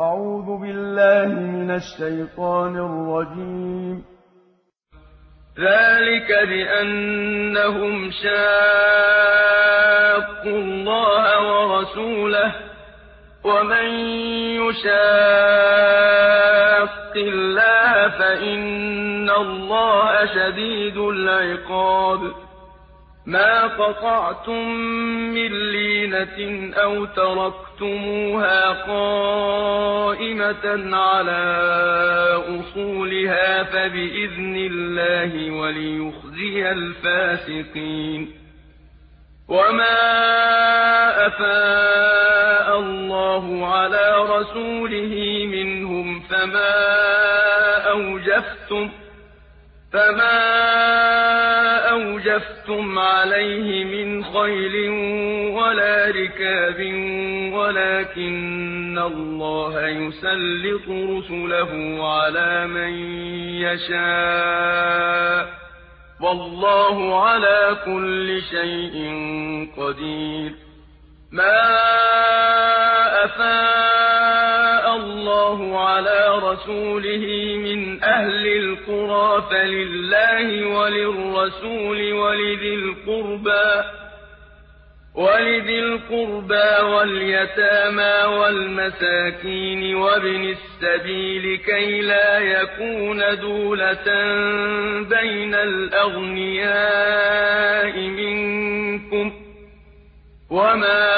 أعوذ بالله من الشيطان الرجيم. ذلك بأنهم شاقوا الله ورسوله ومن يشاق الله فإن الله شديد العقاب. مَا قَطَعْتُم مِّن لِّينَةٍ أَوْ تَرَكْتُمُوهَا قَائِمَةً عَلَىٰ أُصُولِهَا فَبِإِذْنِ اللَّهِ وَلِيُخْزِيَ الْفَاسِقِينَ وَمَا أَفَاءَ اللَّهُ عَلَىٰ رَسُولِهِ مِنْهُمْ فَمَا أَوْجَفْتُمْ أَوْجَفْتُمْ عَلَيْهِ مِنْ خَيْلٍ وَلَا رِكَابٍ وَلَٰكِنَّ اللَّهَ يُسَلِّطُ رُسُلَهُ عَلَىٰ مَن يَشَاءُ ۚ. وَاللَّهُ عَلَىٰ كُلِّ شَيْءٍ قَدِيرٌ. مَا عَلَىٰ رَسُولِهِ مِنْ أَهْلِ الْقُرَىٰ فَلِلَّهِ وَلِلرَّسُولِ وَلِذِي الْقُرْبَىٰ وَالْيَتَامَىٰ وَالْمَسَاكِينِ وَابْنِ السَّبِيلِ كَيْ لَا يَكُونَ دُولَةً بَيْنَ الْأَغْنِيَاءِ مِنكُمْ ۚ. وَمَا